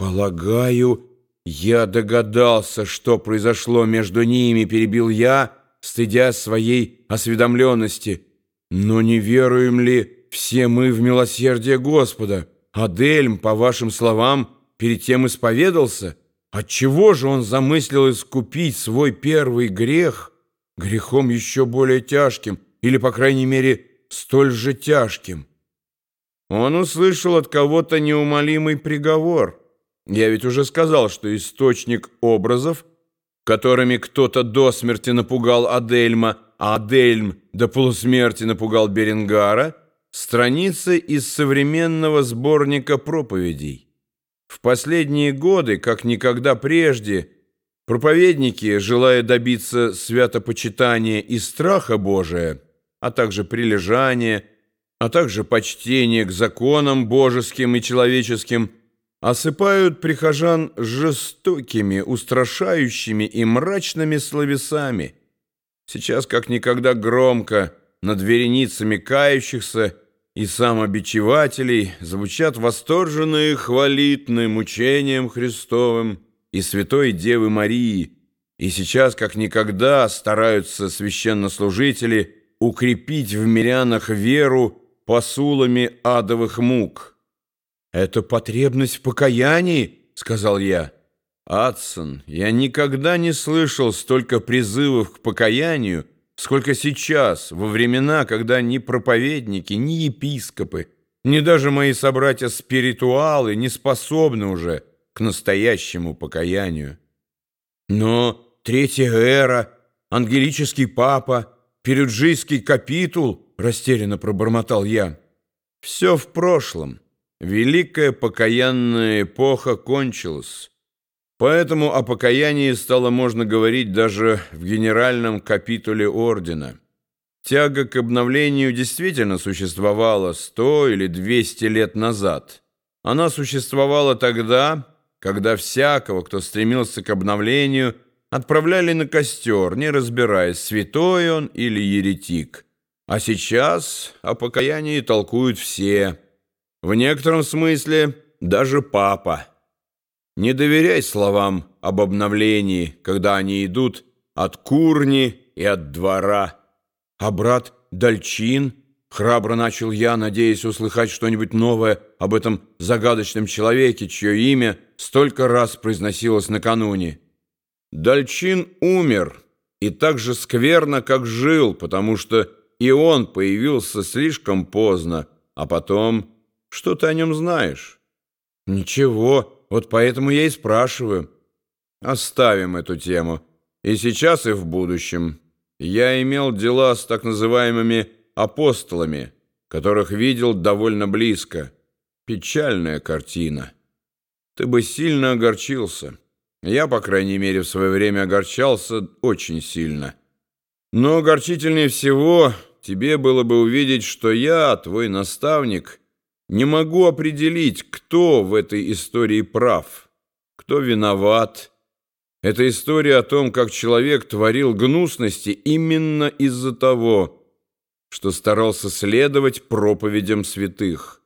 «Полагаю, я догадался, что произошло между ними», — перебил я, стыдя своей осведомленности. «Но не веруем ли все мы в милосердие Господа? Адельм, по вашим словам, перед тем исповедался. Отчего же он замыслил искупить свой первый грех грехом еще более тяжким, или, по крайней мере, столь же тяжким?» Он услышал от кого-то неумолимый приговор — я ведь уже сказал, что источник образов, которыми кто-то до смерти напугал Адельма, а Адельм до полусмерти напугал Беренгара, страница из современного сборника проповедей. В последние годы, как никогда прежде, проповедники, желая добиться святопочитания и страха Божия, а также прилежания, а также почтения к законам божеским и человеческим, осыпают прихожан жестокими, устрашающими и мрачными словесами. Сейчас как никогда громко над вереницами кающихся и самобичевателей звучат восторженные хвалитны мучением Христовым и Святой Девы Марии, и сейчас как никогда стараются священнослужители укрепить в мирянах веру посулами адовых мук. «Это потребность в покаянии», — сказал я. «Адсон, я никогда не слышал столько призывов к покаянию, сколько сейчас, во времена, когда ни проповедники, ни епископы, ни даже мои собратья-спиритуалы не способны уже к настоящему покаянию. Но Третья эра, ангелический папа, перюджийский капитул, растерянно пробормотал я, все в прошлом». Великая покаянная эпоха кончилась, поэтому о покаянии стало можно говорить даже в генеральном капитуле ордена. Тяга к обновлению действительно существовала сто или двести лет назад. Она существовала тогда, когда всякого, кто стремился к обновлению, отправляли на костер, не разбираясь, святой он или еретик. А сейчас о покаянии толкуют все – в некотором смысле даже папа. Не доверяй словам об обновлении, когда они идут от курни и от двора. А брат Дальчин, храбро начал я, надеясь услыхать что-нибудь новое об этом загадочном человеке, чье имя столько раз произносилось накануне. Дальчин умер, и так же скверно, как жил, потому что и он появился слишком поздно, а потом... Что ты о нем знаешь? Ничего, вот поэтому я и спрашиваю. Оставим эту тему. И сейчас, и в будущем. Я имел дела с так называемыми апостолами, которых видел довольно близко. Печальная картина. Ты бы сильно огорчился. Я, по крайней мере, в свое время огорчался очень сильно. Но огорчительнее всего тебе было бы увидеть, что я, твой наставник, не могу определить, кто в этой истории прав, кто виноват. Это история о том, как человек творил гнусности именно из-за того, что старался следовать проповедям святых.